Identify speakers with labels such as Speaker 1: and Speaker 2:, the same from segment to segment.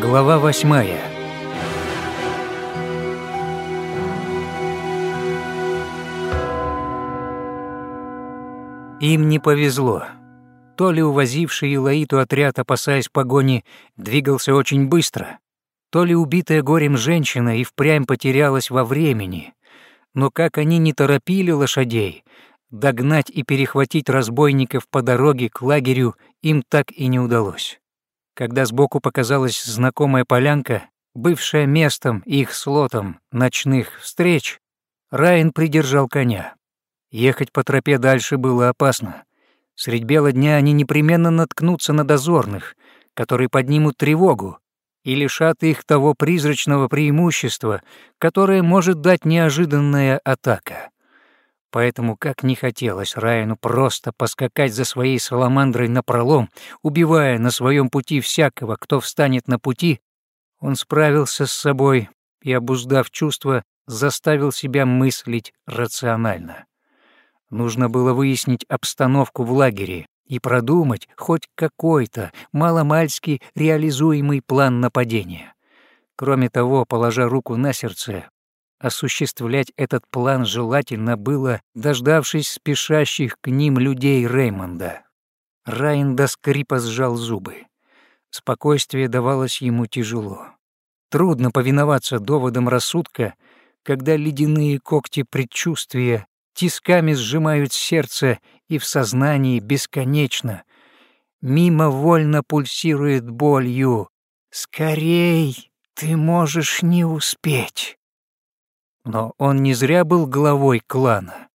Speaker 1: Глава восьмая. Им не повезло. То ли увозивший Илаиту отряд, опасаясь погони, двигался очень быстро, то ли убитая горем женщина и впрямь потерялась во времени. Но как они не торопили лошадей, догнать и перехватить разбойников по дороге к лагерю им так и не удалось. Когда сбоку показалась знакомая полянка, бывшая местом их слотом ночных встреч, Райан придержал коня. Ехать по тропе дальше было опасно. Средь бела дня они непременно наткнутся на дозорных, которые поднимут тревогу и лишат их того призрачного преимущества, которое может дать неожиданная атака. Поэтому, как не хотелось Райану просто поскакать за своей саламандрой напролом, убивая на своем пути всякого, кто встанет на пути, он справился с собой и, обуздав чувства, заставил себя мыслить рационально. Нужно было выяснить обстановку в лагере и продумать хоть какой-то маломальский реализуемый план нападения. Кроме того, положа руку на сердце, осуществлять этот план желательно было, дождавшись спешащих к ним людей Реймонда. Райан до скрипа сжал зубы. Спокойствие давалось ему тяжело. Трудно повиноваться доводам рассудка, когда ледяные когти предчувствия тисками сжимают сердце и в сознании бесконечно. Мимовольно пульсирует болью. «Скорей! Ты можешь не успеть!» Но он не зря был главой клана.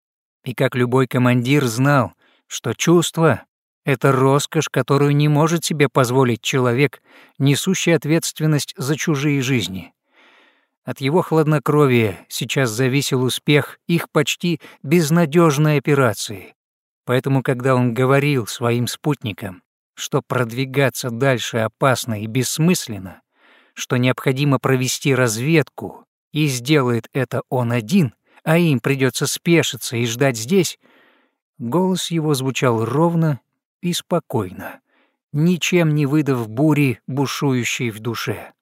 Speaker 1: И как любой командир знал, что чувство — это роскошь, которую не может себе позволить человек, несущий ответственность за чужие жизни. От его хладнокровия сейчас зависел успех их почти безнадежной операции. Поэтому, когда он говорил своим спутникам, что продвигаться дальше опасно и бессмысленно, что необходимо провести разведку, и сделает это он один, а им придется спешиться и ждать здесь, голос его звучал ровно и спокойно, ничем не выдав бури, бушующей в душе.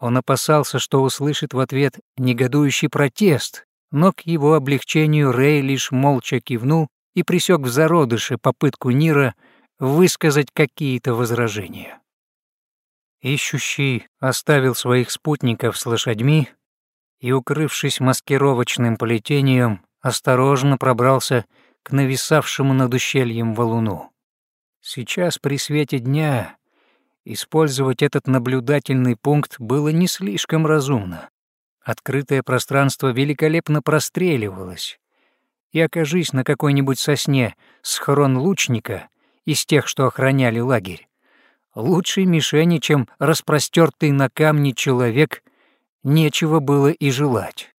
Speaker 1: Он опасался, что услышит в ответ негодующий протест, но к его облегчению Рэй лишь молча кивнул и присек в зародыше попытку Нира высказать какие-то возражения. Ищущий оставил своих спутников с лошадьми и, укрывшись маскировочным плетением, осторожно пробрался к нависавшему над ущельем валуну. Сейчас при свете дня Использовать этот наблюдательный пункт было не слишком разумно. Открытое пространство великолепно простреливалось. И окажись на какой-нибудь сосне схрон лучника из тех, что охраняли лагерь, лучшей мишени, чем распростертый на камне человек, нечего было и желать.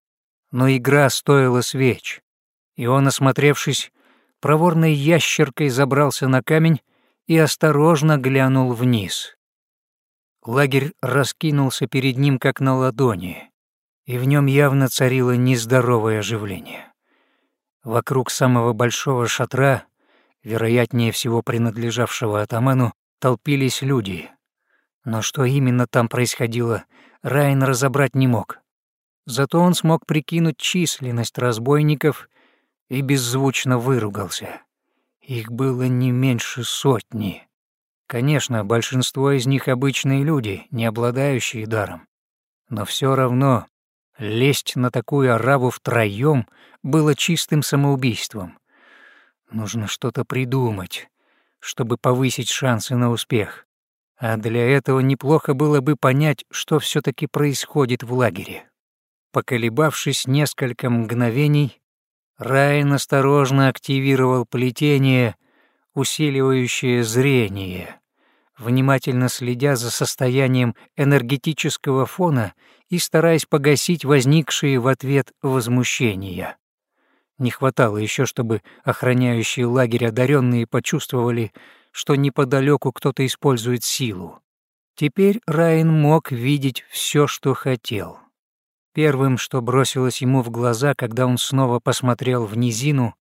Speaker 1: Но игра стоила свеч, и он, осмотревшись, проворной ящеркой забрался на камень и осторожно глянул вниз. Лагерь раскинулся перед ним как на ладони, и в нем явно царило нездоровое оживление. Вокруг самого большого шатра, вероятнее всего принадлежавшего атаману, толпились люди. Но что именно там происходило, Райан разобрать не мог. Зато он смог прикинуть численность разбойников и беззвучно выругался. Их было не меньше сотни. Конечно, большинство из них обычные люди, не обладающие даром. Но все равно лезть на такую арабу втроем было чистым самоубийством. Нужно что-то придумать, чтобы повысить шансы на успех. А для этого неплохо было бы понять, что все таки происходит в лагере. Поколебавшись несколько мгновений, Райан осторожно активировал плетение, усиливающее зрение внимательно следя за состоянием энергетического фона и стараясь погасить возникшие в ответ возмущения. Не хватало еще, чтобы охраняющие лагерь одаренные почувствовали, что неподалеку кто-то использует силу. Теперь Райан мог видеть все, что хотел. Первым, что бросилось ему в глаза, когда он снова посмотрел в низину,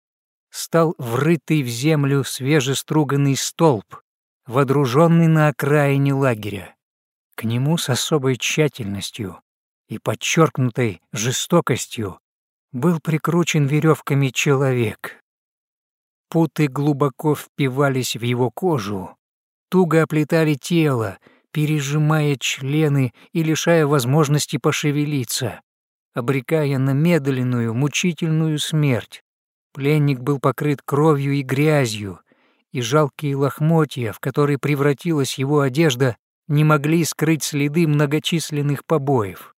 Speaker 1: стал врытый в землю свежеструганный столб, водруженный на окраине лагеря. К нему с особой тщательностью и подчеркнутой жестокостью был прикручен веревками человек. Путы глубоко впивались в его кожу, туго оплетали тело, пережимая члены и лишая возможности пошевелиться, обрекая на медленную, мучительную смерть. Пленник был покрыт кровью и грязью, и жалкие лохмотья, в которые превратилась его одежда, не могли скрыть следы многочисленных побоев.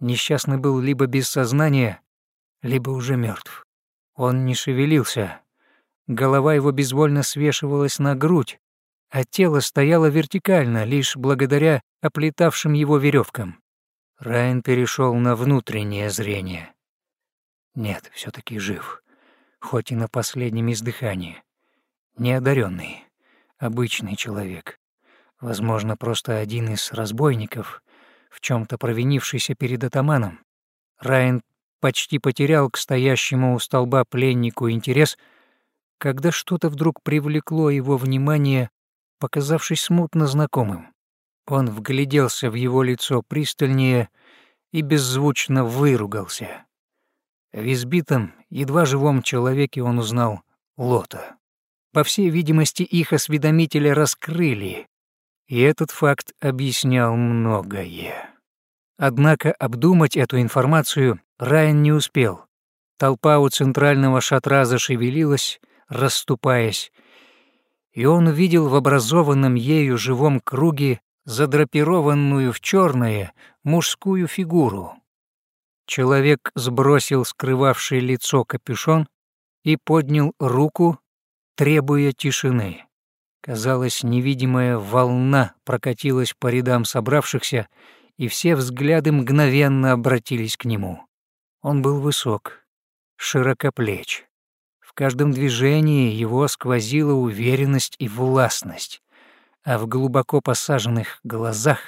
Speaker 1: Несчастный был либо без сознания, либо уже мертв. Он не шевелился. Голова его безвольно свешивалась на грудь, а тело стояло вертикально лишь благодаря оплетавшим его веревкам. Райан перешел на внутреннее зрение. Нет, все таки жив, хоть и на последнем издыхании. Неодаренный, обычный человек. Возможно, просто один из разбойников, в чем то провинившийся перед атаманом. Райан почти потерял к стоящему у столба пленнику интерес, когда что-то вдруг привлекло его внимание, показавшись смутно знакомым. Он вгляделся в его лицо пристальнее и беззвучно выругался. В избитом, едва живом человеке он узнал Лота. По всей видимости, их осведомителя раскрыли, и этот факт объяснял многое. Однако обдумать эту информацию Райан не успел. Толпа у центрального шатра зашевелилась, расступаясь, и он увидел в образованном ею живом круге задрапированную в черное мужскую фигуру. Человек сбросил скрывавший лицо капюшон и поднял руку, требуя тишины. Казалось, невидимая волна прокатилась по рядам собравшихся, и все взгляды мгновенно обратились к нему. Он был высок, широкоплеч. В каждом движении его сквозила уверенность и властность, а в глубоко посаженных глазах,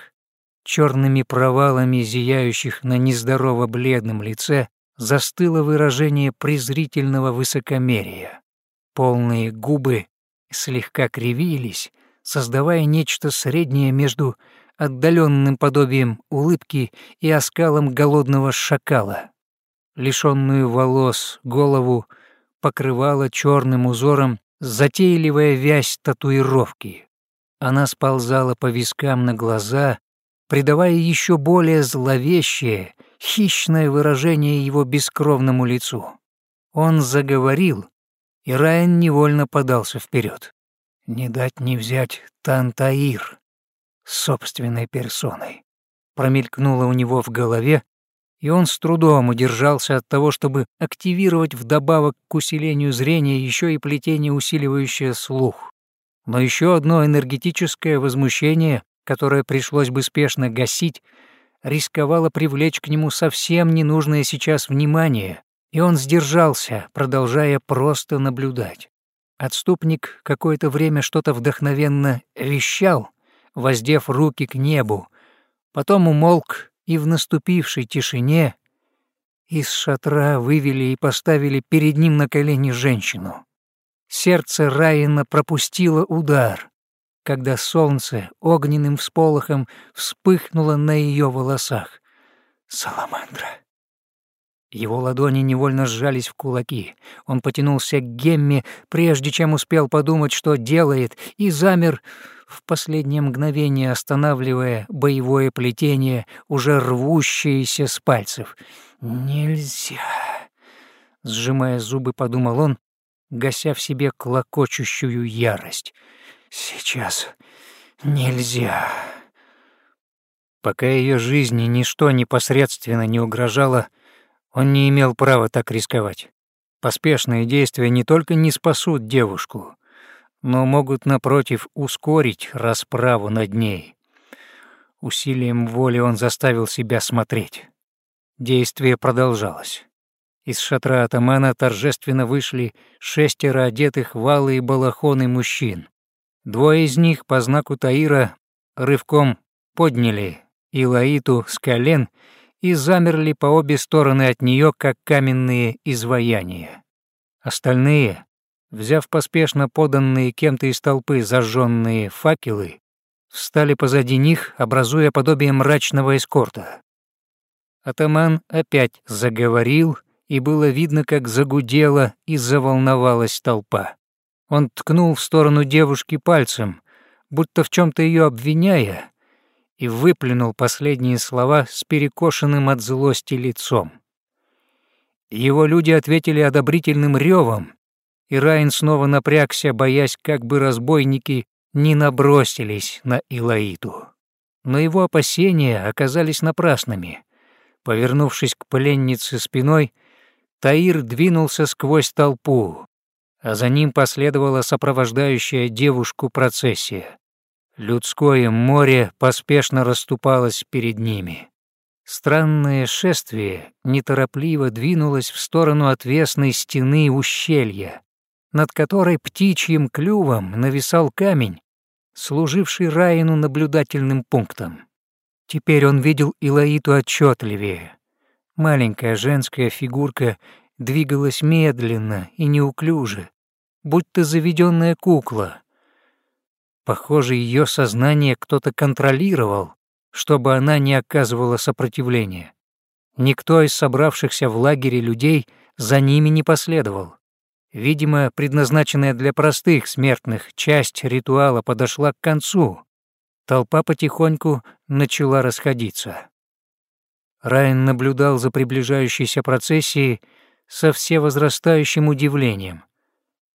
Speaker 1: черными провалами зияющих на нездорово бледном лице, застыло выражение презрительного высокомерия. Полные губы слегка кривились, создавая нечто среднее между отдаленным подобием улыбки и оскалом голодного шакала. Лишенную волос голову покрывала черным узором затейливая вязь татуировки. Она сползала по вискам на глаза, придавая еще более зловещее, хищное выражение его бескровному лицу. Он заговорил, и Райан невольно подался вперед. Не дать не взять Тантаир собственной персоной. Промелькнуло у него в голове, и он с трудом удержался от того, чтобы активировать вдобавок к усилению зрения еще и плетение, усиливающее слух. Но еще одно энергетическое возмущение, которое пришлось бы спешно гасить, рисковало привлечь к нему совсем ненужное сейчас внимание, и он сдержался, продолжая просто наблюдать. Отступник какое-то время что-то вдохновенно вещал, воздев руки к небу, потом умолк и в наступившей тишине из шатра вывели и поставили перед ним на колени женщину. Сердце Райана пропустило удар, когда солнце огненным всполохом вспыхнуло на ее волосах. Саламандра. Его ладони невольно сжались в кулаки. Он потянулся к Гемме, прежде чем успел подумать, что делает, и замер в последнее мгновение останавливая боевое плетение, уже рвущееся с пальцев. «Нельзя!» — сжимая зубы, подумал он, гася в себе клокочущую ярость. «Сейчас нельзя!» Пока ее жизни ничто непосредственно не угрожало, он не имел права так рисковать. Поспешные действия не только не спасут девушку, но могут, напротив, ускорить расправу над ней. Усилием воли он заставил себя смотреть. Действие продолжалось. Из шатра атамана торжественно вышли шестеро одетых в алые балахоны мужчин. Двое из них по знаку Таира рывком подняли Илаиту с колен и замерли по обе стороны от нее, как каменные изваяния. Остальные, взяв поспешно поданные кем-то из толпы зажженные факелы, встали позади них, образуя подобие мрачного эскорта. Атаман опять заговорил, и было видно, как загудела и заволновалась толпа. Он ткнул в сторону девушки пальцем, будто в чем то ее обвиняя, и выплюнул последние слова с перекошенным от злости лицом. Его люди ответили одобрительным ревом, и Райн снова напрягся, боясь, как бы разбойники не набросились на Илаиту. Но его опасения оказались напрасными. Повернувшись к пленнице спиной, Таир двинулся сквозь толпу, а за ним последовала сопровождающая девушку процессия. Людское море поспешно расступалось перед ними. Странное шествие неторопливо двинулось в сторону отвесной стены ущелья, над которой птичьим клювом нависал камень, служивший Раину наблюдательным пунктом. Теперь он видел Илаиту отчетливее. Маленькая женская фигурка двигалась медленно и неуклюже, будто заведенная кукла, Похоже, ее сознание кто-то контролировал, чтобы она не оказывала сопротивления. Никто из собравшихся в лагере людей за ними не последовал. Видимо, предназначенная для простых смертных часть ритуала подошла к концу. Толпа потихоньку начала расходиться. Райан наблюдал за приближающейся процессией со всевозрастающим удивлением.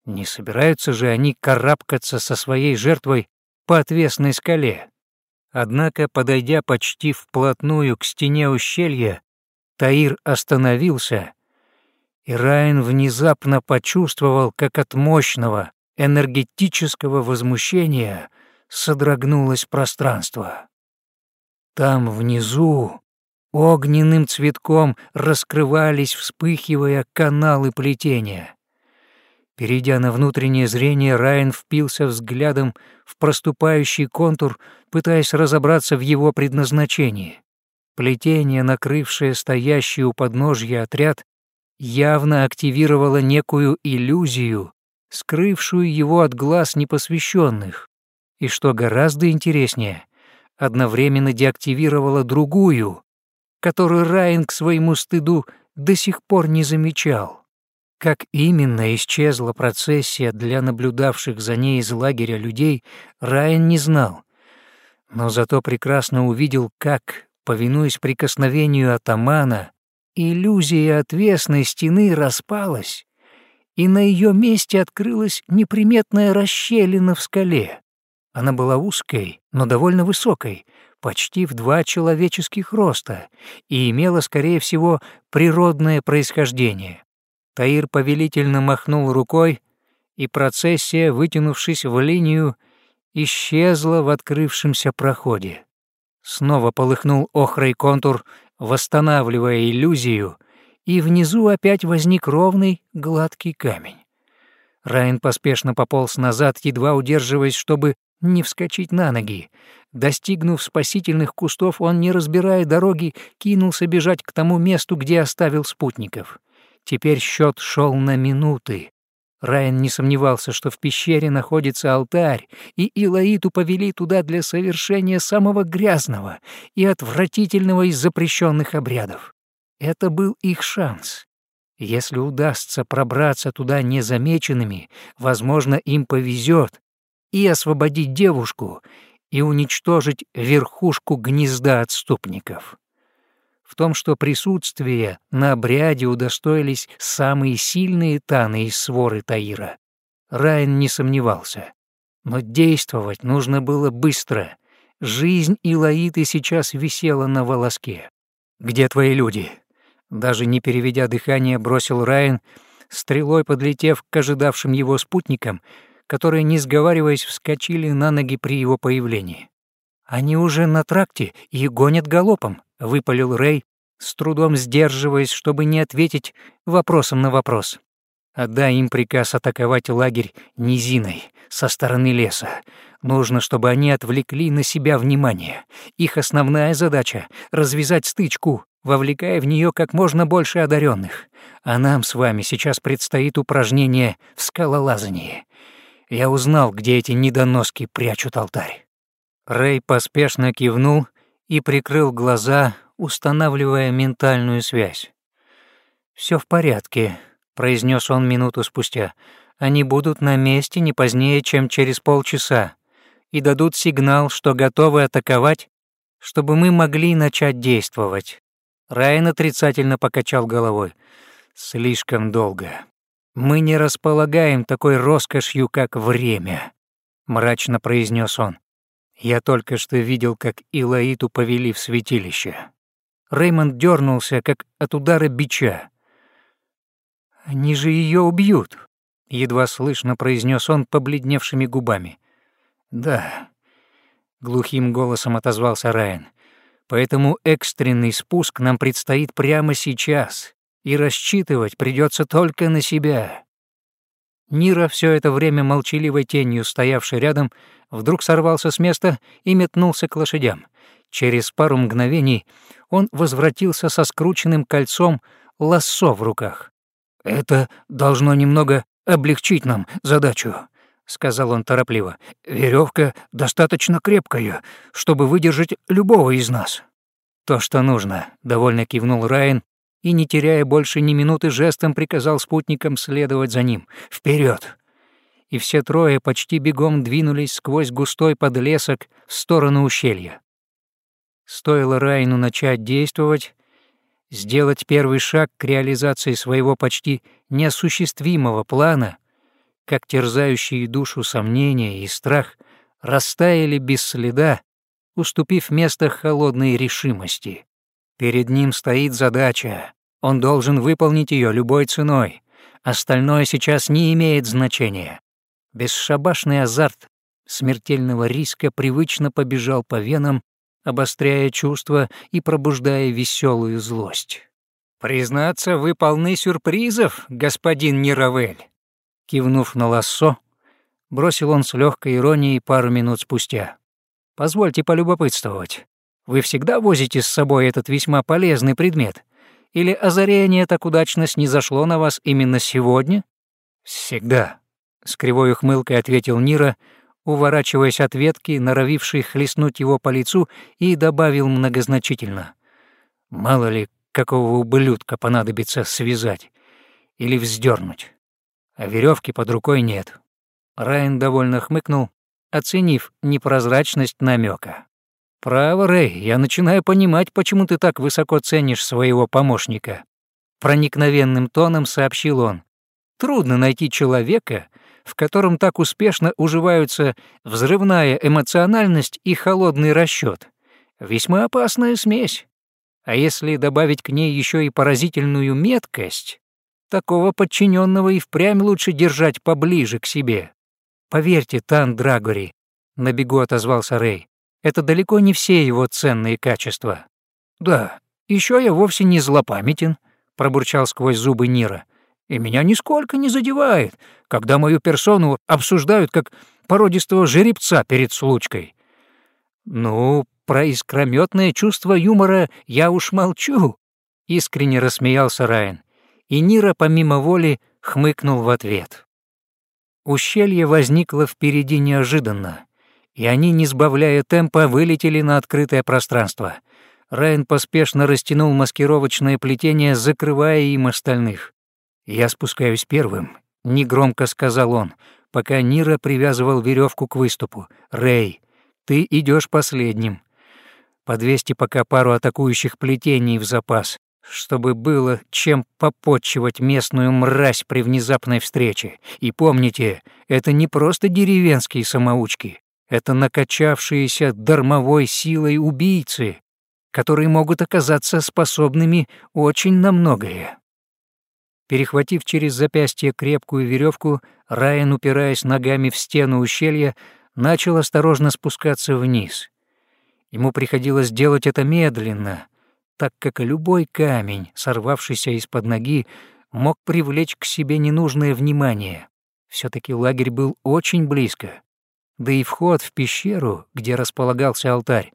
Speaker 1: Не собираются же они карабкаться со своей жертвой по отвесной скале. Однако, подойдя почти вплотную к стене ущелья, Таир остановился, и Райан внезапно почувствовал, как от мощного энергетического возмущения содрогнулось пространство. Там внизу огненным цветком раскрывались, вспыхивая каналы плетения. Перейдя на внутреннее зрение, Райан впился взглядом в проступающий контур, пытаясь разобраться в его предназначении. Плетение, накрывшее стоящий у подножья отряд, явно активировало некую иллюзию, скрывшую его от глаз непосвященных, и, что гораздо интереснее, одновременно деактивировало другую, которую Райан к своему стыду до сих пор не замечал. Как именно исчезла процессия для наблюдавших за ней из лагеря людей, Райан не знал, но зато прекрасно увидел, как, повинуясь прикосновению атамана, иллюзия отвесной стены распалась, и на ее месте открылась неприметная расщелина в скале. Она была узкой, но довольно высокой, почти в два человеческих роста, и имела, скорее всего, природное происхождение. Таир повелительно махнул рукой, и процессия, вытянувшись в линию, исчезла в открывшемся проходе. Снова полыхнул охрой контур, восстанавливая иллюзию, и внизу опять возник ровный гладкий камень. Райан поспешно пополз назад, едва удерживаясь, чтобы не вскочить на ноги. Достигнув спасительных кустов, он, не разбирая дороги, кинулся бежать к тому месту, где оставил спутников. Теперь счет шел на минуты. Райан не сомневался, что в пещере находится алтарь, и Илаиту повели туда для совершения самого грязного и отвратительного из запрещенных обрядов. Это был их шанс. Если удастся пробраться туда незамеченными, возможно, им повезет и освободить девушку, и уничтожить верхушку гнезда отступников. В том, что присутствие на обряде удостоились самые сильные таны из своры Таира, Райан не сомневался. Но действовать нужно было быстро. Жизнь Илаиты сейчас висела на волоске. «Где твои люди?» Даже не переведя дыхание, бросил Райан, стрелой подлетев к ожидавшим его спутникам, которые, не сговариваясь, вскочили на ноги при его появлении. «Они уже на тракте и гонят галопом», — выпалил Рэй, с трудом сдерживаясь, чтобы не ответить вопросом на вопрос. «Отдай им приказ атаковать лагерь низиной со стороны леса. Нужно, чтобы они отвлекли на себя внимание. Их основная задача — развязать стычку, вовлекая в нее как можно больше одаренных. А нам с вами сейчас предстоит упражнение в скалолазании. Я узнал, где эти недоноски прячут алтарь». Рэй поспешно кивнул и прикрыл глаза, устанавливая ментальную связь. Все в порядке», — произнес он минуту спустя. «Они будут на месте не позднее, чем через полчаса, и дадут сигнал, что готовы атаковать, чтобы мы могли начать действовать». Райан отрицательно покачал головой. «Слишком долго. Мы не располагаем такой роскошью, как время», — мрачно произнес он. Я только что видел, как Илаиту повели в святилище. Реймонд дернулся, как от удара бича. «Они же ее убьют», — едва слышно произнес он побледневшими губами. «Да», — глухим голосом отозвался Райан. «Поэтому экстренный спуск нам предстоит прямо сейчас, и рассчитывать придется только на себя». Нира, все это время молчаливой тенью стоявший рядом, вдруг сорвался с места и метнулся к лошадям. Через пару мгновений он возвратился со скрученным кольцом лассо в руках. «Это должно немного облегчить нам задачу», — сказал он торопливо. Веревка достаточно крепкая, чтобы выдержать любого из нас». «То, что нужно», — довольно кивнул Райан и, не теряя больше ни минуты, жестом приказал спутникам следовать за ним. Вперед! И все трое почти бегом двинулись сквозь густой подлесок в сторону ущелья. Стоило Райну начать действовать, сделать первый шаг к реализации своего почти неосуществимого плана, как терзающие душу сомнения и страх растаяли без следа, уступив место холодной решимости. Перед ним стоит задача. Он должен выполнить ее любой ценой. Остальное сейчас не имеет значения. Бесшабашный азарт смертельного риска привычно побежал по венам, обостряя чувства и пробуждая веселую злость. «Признаться, вы полны сюрпризов, господин Неравель!» Кивнув на лассо, бросил он с легкой иронией пару минут спустя. «Позвольте полюбопытствовать. Вы всегда возите с собой этот весьма полезный предмет? Или озарение так удачно снизошло на вас именно сегодня?» «Всегда», — с кривой ухмылкой ответил Нира, уворачиваясь от ветки, норовившей хлестнуть его по лицу, и добавил многозначительно. «Мало ли, какого ублюдка понадобится связать или вздернуть, а веревки под рукой нет». Райан довольно хмыкнул, оценив непрозрачность намека. «Право, Рэй, я начинаю понимать, почему ты так высоко ценишь своего помощника», — проникновенным тоном сообщил он. «Трудно найти человека, в котором так успешно уживаются взрывная эмоциональность и холодный расчет. Весьма опасная смесь. А если добавить к ней еще и поразительную меткость, такого подчиненного и впрямь лучше держать поближе к себе. Поверьте, Тан Драгори, — на бегу отозвался Рэй, это далеко не все его ценные качества. «Да, еще я вовсе не злопамятен», — пробурчал сквозь зубы Нира. «И меня нисколько не задевает, когда мою персону обсуждают как породистого жеребца перед случкой». «Ну, про искрометное чувство юмора я уж молчу», — искренне рассмеялся Райан. И Нира помимо воли хмыкнул в ответ. Ущелье возникло впереди неожиданно и они, не сбавляя темпа, вылетели на открытое пространство. Райан поспешно растянул маскировочное плетение, закрывая им остальных. «Я спускаюсь первым», — негромко сказал он, пока Нира привязывал веревку к выступу. «Рэй, ты идешь последним. Подвесьте пока пару атакующих плетений в запас, чтобы было чем попотчевать местную мразь при внезапной встрече. И помните, это не просто деревенские самоучки. Это накачавшиеся дармовой силой убийцы, которые могут оказаться способными очень на многое. Перехватив через запястье крепкую веревку, Райан, упираясь ногами в стену ущелья, начал осторожно спускаться вниз. Ему приходилось делать это медленно, так как любой камень, сорвавшийся из-под ноги, мог привлечь к себе ненужное внимание. все таки лагерь был очень близко да и вход в пещеру, где располагался алтарь,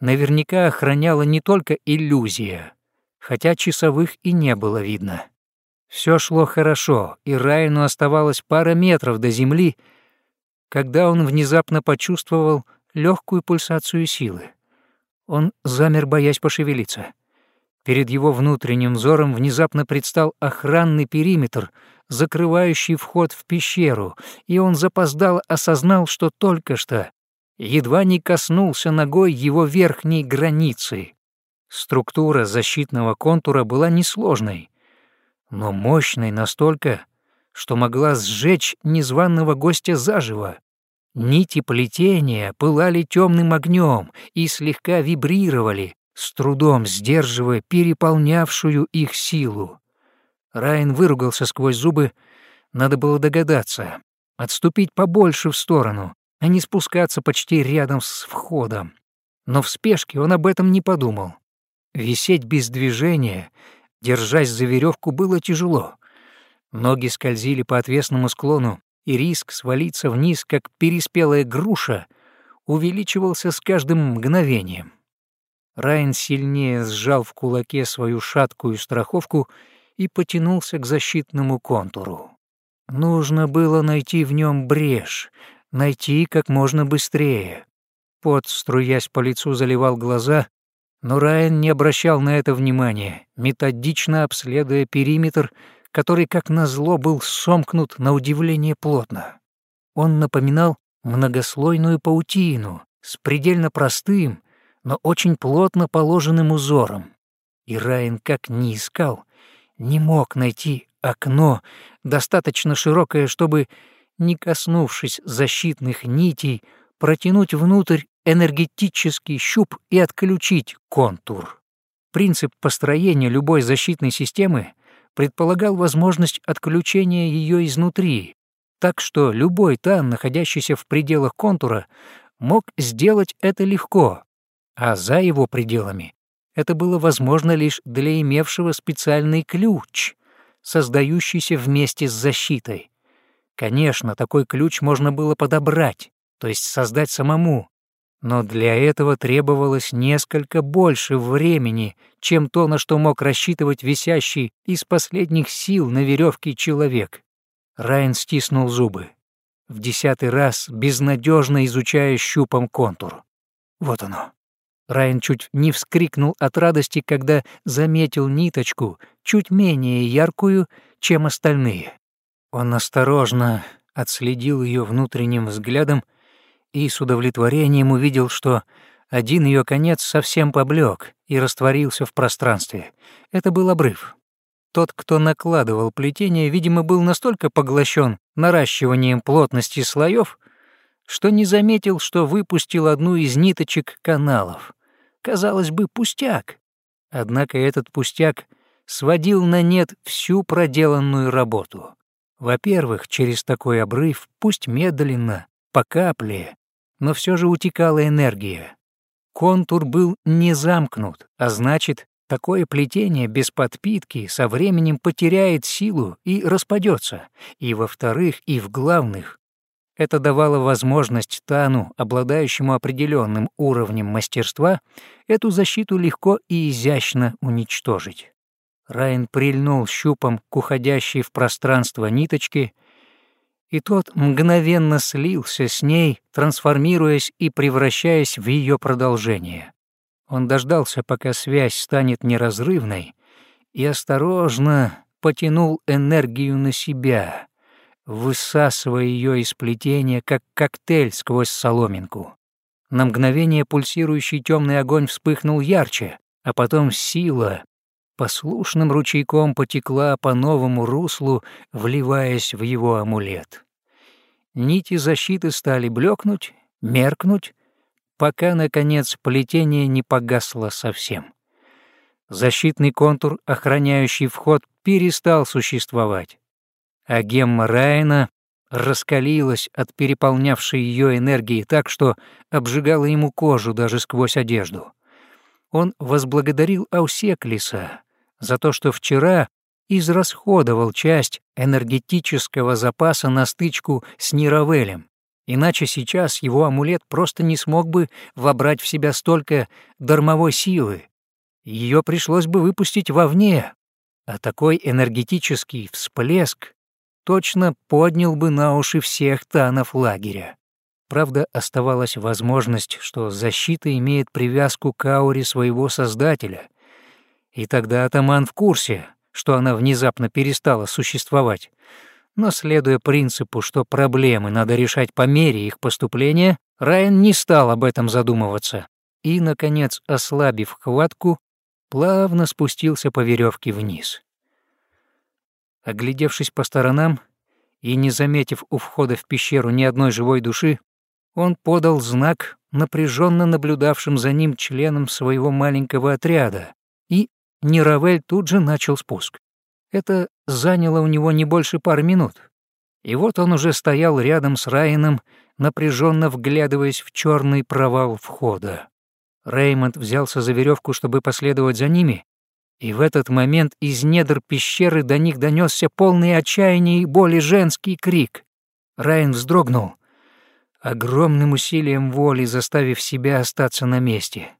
Speaker 1: наверняка охраняла не только иллюзия, хотя часовых и не было видно. Все шло хорошо, и Райну оставалось пара метров до земли, когда он внезапно почувствовал легкую пульсацию силы. Он замер, боясь пошевелиться. Перед его внутренним взором внезапно предстал охранный периметр, закрывающий вход в пещеру, и он запоздал осознал, что только что едва не коснулся ногой его верхней границы. Структура защитного контура была несложной, но мощной настолько, что могла сжечь незваного гостя заживо. Нити плетения пылали темным огнем и слегка вибрировали, с трудом сдерживая переполнявшую их силу. Райан выругался сквозь зубы. Надо было догадаться, отступить побольше в сторону, а не спускаться почти рядом с входом. Но в спешке он об этом не подумал. Висеть без движения, держась за веревку, было тяжело. Ноги скользили по отвесному склону, и риск свалиться вниз, как переспелая груша, увеличивался с каждым мгновением. Райан сильнее сжал в кулаке свою шаткую страховку и потянулся к защитному контуру. Нужно было найти в нем брешь, найти как можно быстрее. Пот, струясь по лицу, заливал глаза, но Райан не обращал на это внимания, методично обследуя периметр, который, как назло, был сомкнут на удивление плотно. Он напоминал многослойную паутину с предельно простым, но очень плотно положенным узором. И Райан как ни искал, не мог найти окно, достаточно широкое, чтобы, не коснувшись защитных нитей, протянуть внутрь энергетический щуп и отключить контур. Принцип построения любой защитной системы предполагал возможность отключения ее изнутри, так что любой тан, находящийся в пределах контура, мог сделать это легко, а за его пределами это было возможно лишь для имевшего специальный ключ, создающийся вместе с защитой. Конечно, такой ключ можно было подобрать, то есть создать самому, но для этого требовалось несколько больше времени, чем то, на что мог рассчитывать висящий из последних сил на веревке человек. Райан стиснул зубы, в десятый раз безнадежно изучая щупом контур. Вот оно. Райан чуть не вскрикнул от радости, когда заметил ниточку, чуть менее яркую, чем остальные. Он осторожно отследил ее внутренним взглядом и с удовлетворением увидел, что один ее конец совсем поблек и растворился в пространстве. Это был обрыв. Тот, кто накладывал плетение, видимо, был настолько поглощен наращиванием плотности слоев, что не заметил, что выпустил одну из ниточек каналов. Казалось бы, пустяк. Однако этот пустяк сводил на нет всю проделанную работу. Во-первых, через такой обрыв, пусть медленно, по капле, но все же утекала энергия. Контур был не замкнут, а значит, такое плетение без подпитки со временем потеряет силу и распадется. И во-вторых, и в главных, это давало возможность Тану, обладающему определенным уровнем мастерства, эту защиту легко и изящно уничтожить. Райан прильнул щупом к уходящей в пространство ниточке и тот мгновенно слился с ней, трансформируясь и превращаясь в ее продолжение. Он дождался, пока связь станет неразрывной, и осторожно потянул энергию на себя, высасывая ее из плетения, как коктейль сквозь соломинку. На мгновение пульсирующий темный огонь вспыхнул ярче, а потом сила послушным ручейком потекла по новому руслу, вливаясь в его амулет. Нити защиты стали блекнуть, меркнуть, пока, наконец, плетение не погасло совсем. Защитный контур, охраняющий вход, перестал существовать, а гемма Райана раскалилась от переполнявшей ее энергии так, что обжигала ему кожу даже сквозь одежду. Он возблагодарил Аусеклиса, за то, что вчера израсходовал часть энергетического запаса на стычку с Нировелем, иначе сейчас его амулет просто не смог бы вобрать в себя столько дармовой силы. Ее пришлось бы выпустить вовне, а такой энергетический всплеск точно поднял бы на уши всех танов лагеря. Правда, оставалась возможность, что защита имеет привязку к ауре своего создателя, и тогда атаман в курсе, что она внезапно перестала существовать. Но следуя принципу, что проблемы надо решать по мере их поступления, Райан не стал об этом задумываться и, наконец, ослабив хватку, плавно спустился по веревке вниз. Оглядевшись по сторонам и не заметив у входа в пещеру ни одной живой души, он подал знак напряженно наблюдавшим за ним членам своего маленького отряда, и Неравель тут же начал спуск. Это заняло у него не больше пары минут. И вот он уже стоял рядом с Райаном, напряженно вглядываясь в черный провал входа. Реймонд взялся за веревку, чтобы последовать за ними, и в этот момент из недр пещеры до них донесся полный отчаяния и боли женский крик. Райан вздрогнул, огромным усилием воли заставив себя остаться на месте.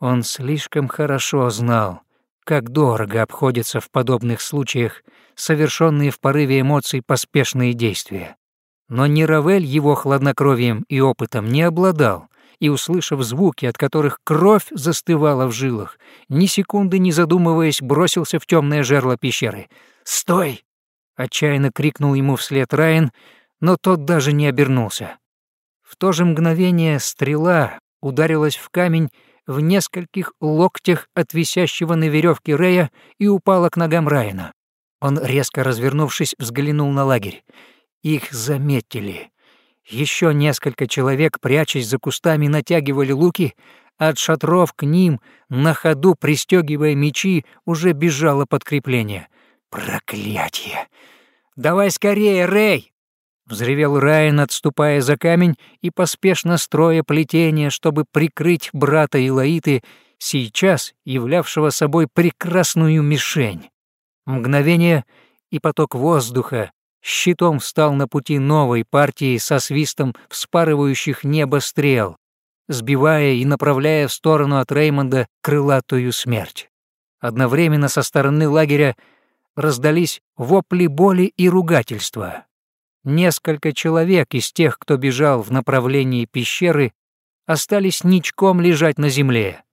Speaker 1: Он слишком хорошо знал, как дорого обходятся в подобных случаях совершенные в порыве эмоций поспешные действия. Но ни Равель его хладнокровием и опытом не обладал, и, услышав звуки, от которых кровь застывала в жилах, ни секунды не задумываясь, бросился в темное жерло пещеры. «Стой!» — отчаянно крикнул ему вслед Райан, но тот даже не обернулся. В то же мгновение стрела ударилась в камень в нескольких локтях от висящего на веревке Рея и упала к ногам Райана. Он, резко развернувшись, взглянул на лагерь. Их заметили. Еще несколько человек, прячась за кустами, натягивали луки, от шатров к ним, на ходу пристегивая мечи, уже бежало подкрепление. «Проклятие! Давай скорее, Рэй!» Взревел Райан, отступая за камень и поспешно строя плетение, чтобы прикрыть брата Илаиты, сейчас являвшего собой прекрасную мишень. Мгновение, и поток воздуха щитом встал на пути новой партии со свистом вспарывающих небо стрел, сбивая и направляя в сторону от Реймонда крылатую смерть. Одновременно со стороны лагеря раздались вопли боли и ругательства. Несколько человек из тех, кто бежал в направлении пещеры, остались ничком лежать на земле.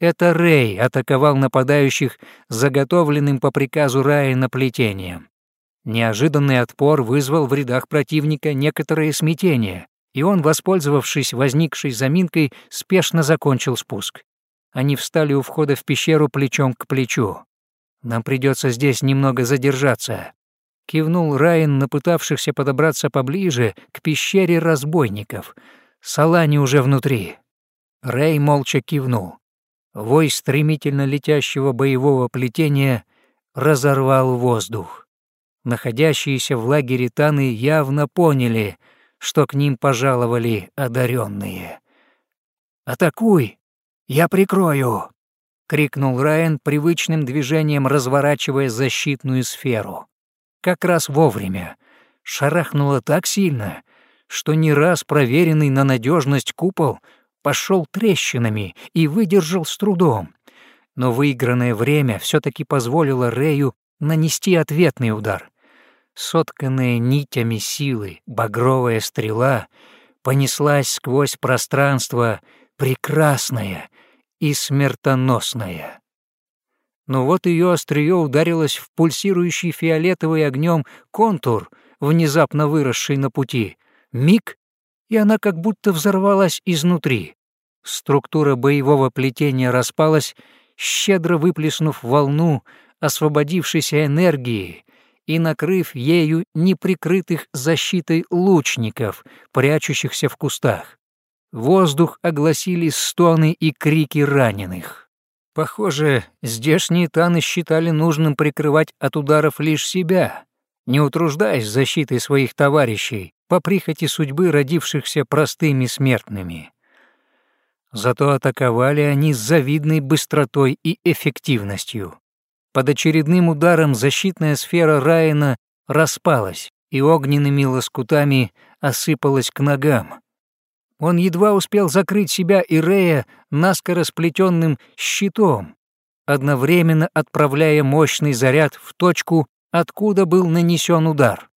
Speaker 1: Это Рэй атаковал нападающих заготовленным по приказу Райана плетением. Неожиданный отпор вызвал в рядах противника некоторое смятение, и он, воспользовавшись возникшей заминкой, спешно закончил спуск. Они встали у входа в пещеру плечом к плечу. «Нам придется здесь немного задержаться», — кивнул Райан на пытавшихся подобраться поближе к пещере разбойников. «Салани уже внутри». Рэй молча кивнул. Вой стремительно летящего боевого плетения разорвал воздух. Находящиеся в лагере Таны явно поняли, что к ним пожаловали одаренные. «Атакуй! Я прикрою!» — крикнул Райан привычным движением, разворачивая защитную сферу. Как раз вовремя. Шарахнуло так сильно, что не раз проверенный на надежность купол пошел трещинами и выдержал с трудом. Но выигранное время все таки позволило Рэю нанести ответный удар сотканная нитями силы, багровая стрела понеслась сквозь пространство прекрасная и смертоносная. Но вот ее острие ударилось в пульсирующий фиолетовый огнем контур, внезапно выросший на пути. Миг, и она как будто взорвалась изнутри. Структура боевого плетения распалась, щедро выплеснув волну освободившейся энергии, и накрыв ею неприкрытых защитой лучников, прячущихся в кустах. Воздух огласили стоны и крики раненых. Похоже, здешние таны считали нужным прикрывать от ударов лишь себя, не утруждаясь защитой своих товарищей по прихоти судьбы родившихся простыми смертными. Зато атаковали они с завидной быстротой и эффективностью. Под очередным ударом защитная сфера Райана распалась и огненными лоскутами осыпалась к ногам. Он едва успел закрыть себя и Рея наскоро сплетенным щитом, одновременно отправляя мощный заряд в точку, откуда был нанесен удар.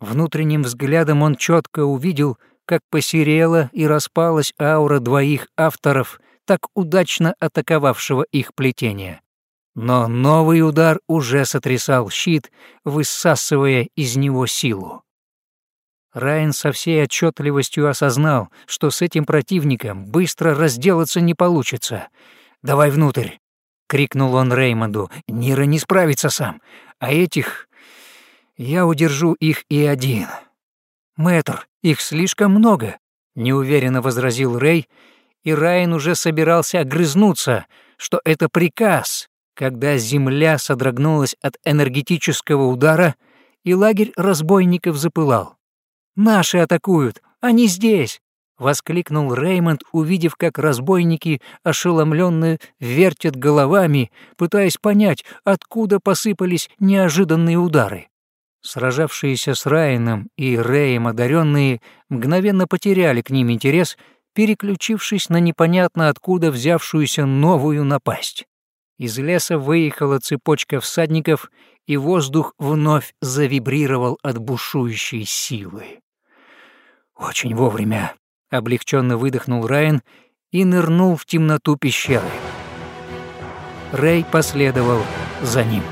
Speaker 1: Внутренним взглядом он четко увидел, как посерела и распалась аура двоих авторов, так удачно атаковавшего их плетение. Но новый удар уже сотрясал щит, высасывая из него силу. Райан со всей отчетливостью осознал, что с этим противником быстро разделаться не получится. «Давай внутрь!» — крикнул он Реймонду. «Нира не справится сам, а этих... Я удержу их и один». «Мэтр, их слишком много», — неуверенно возразил Рэй, и Райан уже собирался огрызнуться, что это приказ, когда земля содрогнулась от энергетического удара, и лагерь разбойников запылал. «Наши атакуют! Они здесь!» — воскликнул Реймонд, увидев, как разбойники ошеломленно вертят головами, пытаясь понять, откуда посыпались неожиданные удары. Сражавшиеся с Райаном и Рэем одаренные мгновенно потеряли к ним интерес, переключившись на непонятно откуда взявшуюся новую напасть. Из леса выехала цепочка всадников, и воздух вновь завибрировал от бушующей силы. «Очень вовремя», — облегченно выдохнул Райан и нырнул в темноту пещеры. Рэй последовал за ним.